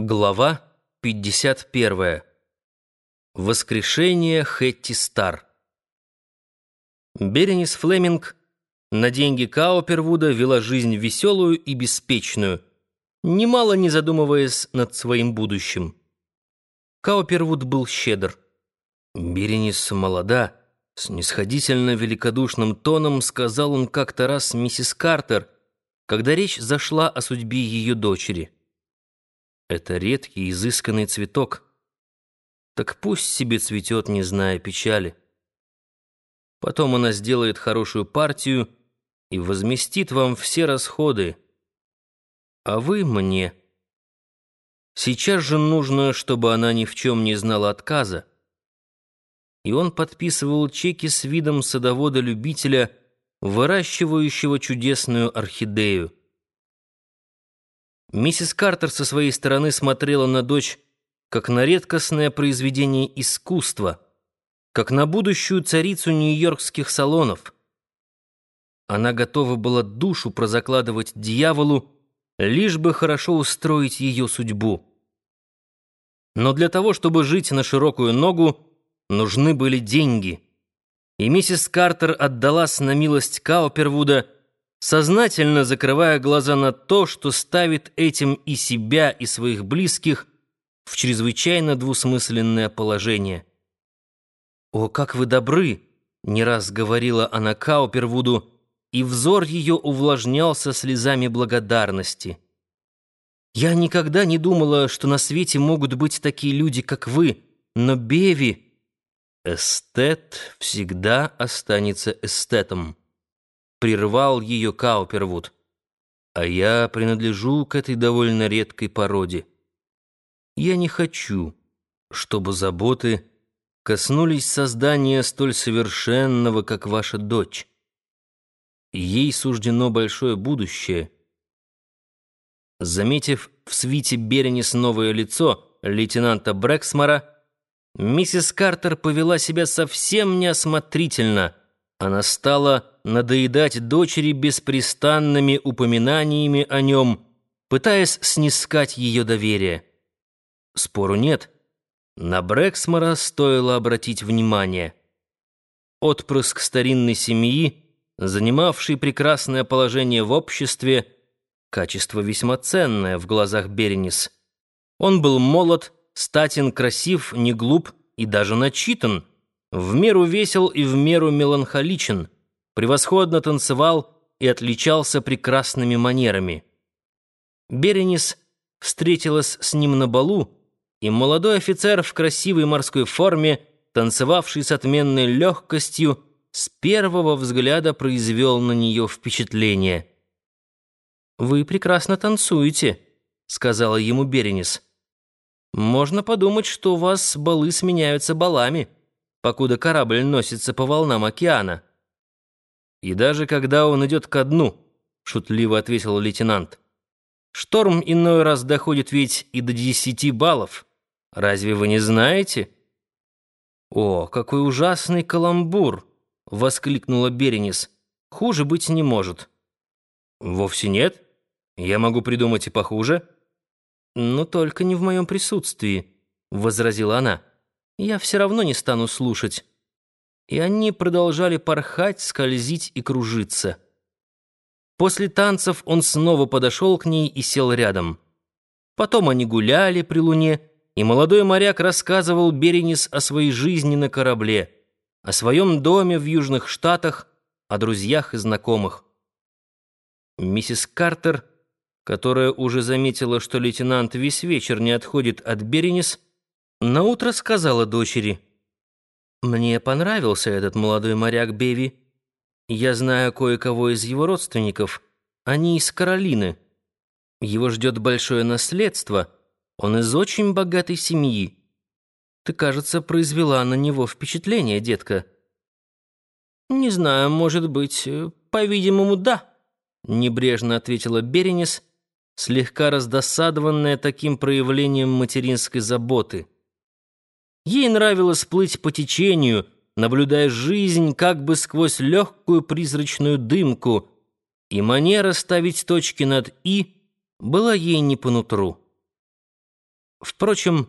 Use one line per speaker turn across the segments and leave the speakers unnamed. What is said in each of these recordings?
Глава 51. Воскрешение Хэтти Стар. Беренис Флеминг на деньги Каупервуда вела жизнь веселую и беспечную, немало не задумываясь над своим будущим. Каупервуд был щедр. Беренис молода, снисходительно великодушным тоном сказал он как-то раз миссис Картер, когда речь зашла о судьбе ее дочери — это редкий, изысканный цветок. Так пусть себе цветет, не зная печали. Потом она сделает хорошую партию и возместит вам все расходы. А вы мне. Сейчас же нужно, чтобы она ни в чем не знала отказа. И он подписывал чеки с видом садовода-любителя, выращивающего чудесную орхидею. Миссис Картер со своей стороны смотрела на дочь как на редкостное произведение искусства, как на будущую царицу нью-йоркских салонов. Она готова была душу прозакладывать дьяволу, лишь бы хорошо устроить ее судьбу. Но для того, чтобы жить на широкую ногу, нужны были деньги. И миссис Картер отдалась на милость Каупервуда – сознательно закрывая глаза на то, что ставит этим и себя, и своих близких в чрезвычайно двусмысленное положение. «О, как вы добры!» — не раз говорила она Каупервуду, и взор ее увлажнялся слезами благодарности. «Я никогда не думала, что на свете могут быть такие люди, как вы, но Беви...» «Эстет всегда останется эстетом», прервал ее Каупервуд. А я принадлежу к этой довольно редкой породе. Я не хочу, чтобы заботы коснулись создания столь совершенного, как ваша дочь. Ей суждено большое будущее. Заметив в свите Беренис новое лицо лейтенанта Брэксмора, миссис Картер повела себя совсем неосмотрительно. Она стала надоедать дочери беспрестанными упоминаниями о нем, пытаясь снискать ее доверие. Спору нет. На Брэксмора стоило обратить внимание. Отпрыск старинной семьи, занимавший прекрасное положение в обществе, качество весьма ценное в глазах Беренис. Он был молод, статен, красив, не глуп и даже начитан, в меру весел и в меру меланхоличен — превосходно танцевал и отличался прекрасными манерами. Беренис встретилась с ним на балу, и молодой офицер в красивой морской форме, танцевавший с отменной легкостью, с первого взгляда произвел на нее впечатление. «Вы прекрасно танцуете», — сказала ему Беренис. «Можно подумать, что у вас балы сменяются балами, покуда корабль носится по волнам океана». «И даже когда он идет ко дну», — шутливо ответил лейтенант. «Шторм иной раз доходит ведь и до десяти баллов. Разве вы не знаете?» «О, какой ужасный каламбур!» — воскликнула Беренис. «Хуже быть не может». «Вовсе нет. Я могу придумать и похуже». «Но только не в моем присутствии», — возразила она. «Я все равно не стану слушать» и они продолжали порхать, скользить и кружиться. После танцев он снова подошел к ней и сел рядом. Потом они гуляли при луне, и молодой моряк рассказывал Беренис о своей жизни на корабле, о своем доме в Южных Штатах, о друзьях и знакомых. Миссис Картер, которая уже заметила, что лейтенант весь вечер не отходит от Беренис, наутро сказала дочери — мне понравился этот молодой моряк Беви. Я знаю кое-кого из его родственников. Они из Каролины. Его ждет большое наследство. Он из очень богатой семьи. Ты, кажется, произвела на него впечатление, детка. Не знаю, может быть, по-видимому, да. Небрежно ответила Беренис, слегка раздосадованная таким проявлением материнской заботы. Ей нравилось плыть по течению, наблюдая жизнь как бы сквозь легкую призрачную дымку, и манера ставить точки над «и» была ей не по нутру. Впрочем,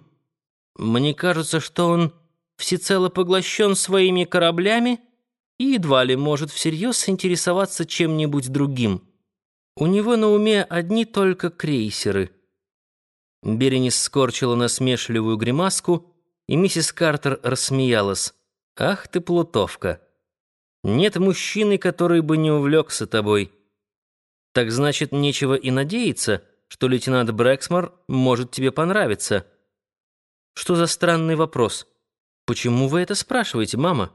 мне кажется, что он всецело поглощен своими кораблями и едва ли может всерьез интересоваться чем-нибудь другим. У него на уме одни только крейсеры. Беренис скорчила насмешливую гримаску, и миссис Картер рассмеялась. «Ах ты, плутовка! Нет мужчины, который бы не увлекся тобой. Так значит, нечего и надеяться, что лейтенант Брэксмор может тебе понравиться». «Что за странный вопрос? Почему вы это спрашиваете, мама?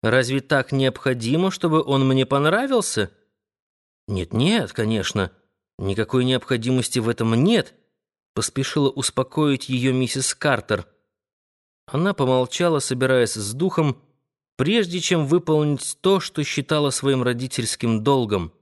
Разве так необходимо, чтобы он мне понравился?» «Нет-нет, конечно, никакой необходимости в этом нет», — поспешила успокоить ее миссис Картер. Она помолчала, собираясь с духом, прежде чем выполнить то, что считала своим родительским долгом —